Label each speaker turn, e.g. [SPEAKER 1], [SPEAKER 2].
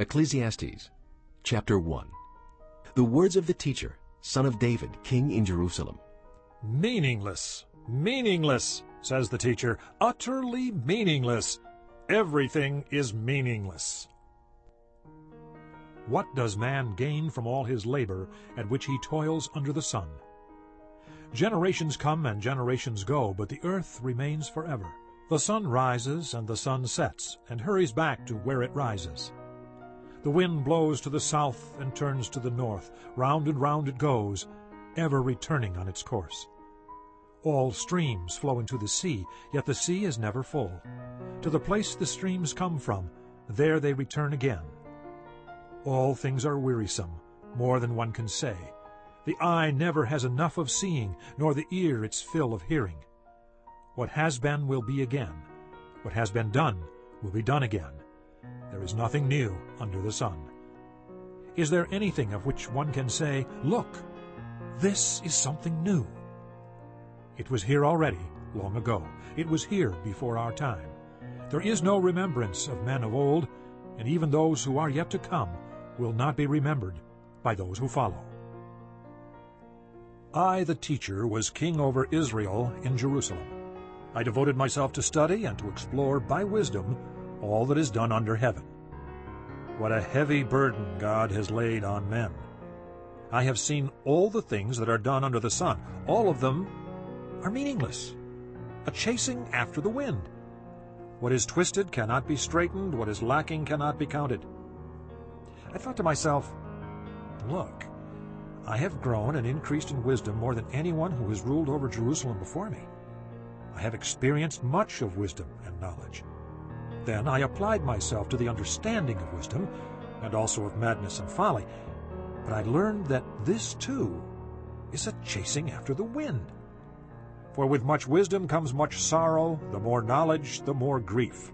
[SPEAKER 1] Ecclesiastes chapter 1 The words of the teacher, son of David, king in Jerusalem.
[SPEAKER 2] Meaningless, meaningless, says the teacher, utterly meaningless. Everything is meaningless. What does man gain from all his labor at which he toils under the sun? Generations come and generations go, but the earth remains forever. The sun rises and the sun sets, and hurries back to where it rises. The wind blows to the south and turns to the north. Round and round it goes, ever returning on its course. All streams flow into the sea, yet the sea is never full. To the place the streams come from, there they return again. All things are wearisome, more than one can say. The eye never has enough of seeing, nor the ear its fill of hearing. What has been will be again. What has been done will be done again. There is nothing new under the sun. Is there anything of which one can say, Look, this is something new? It was here already, long ago. It was here before our time. There is no remembrance of men of old, and even those who are yet to come will not be remembered by those who follow. I, the teacher, was king over Israel in Jerusalem. I devoted myself to study and to explore by wisdom all that is done under heaven. What a heavy burden God has laid on men. I have seen all the things that are done under the sun. All of them are meaningless, a chasing after the wind. What is twisted cannot be straightened, what is lacking cannot be counted. I thought to myself, Look, I have grown and increased in wisdom more than anyone who has ruled over Jerusalem before me. I have experienced much of wisdom and knowledge. Then I applied myself to the understanding of wisdom, and also of madness and folly. But I learned that this, too, is a chasing after the wind. For with much wisdom comes much sorrow, the more knowledge, the more grief.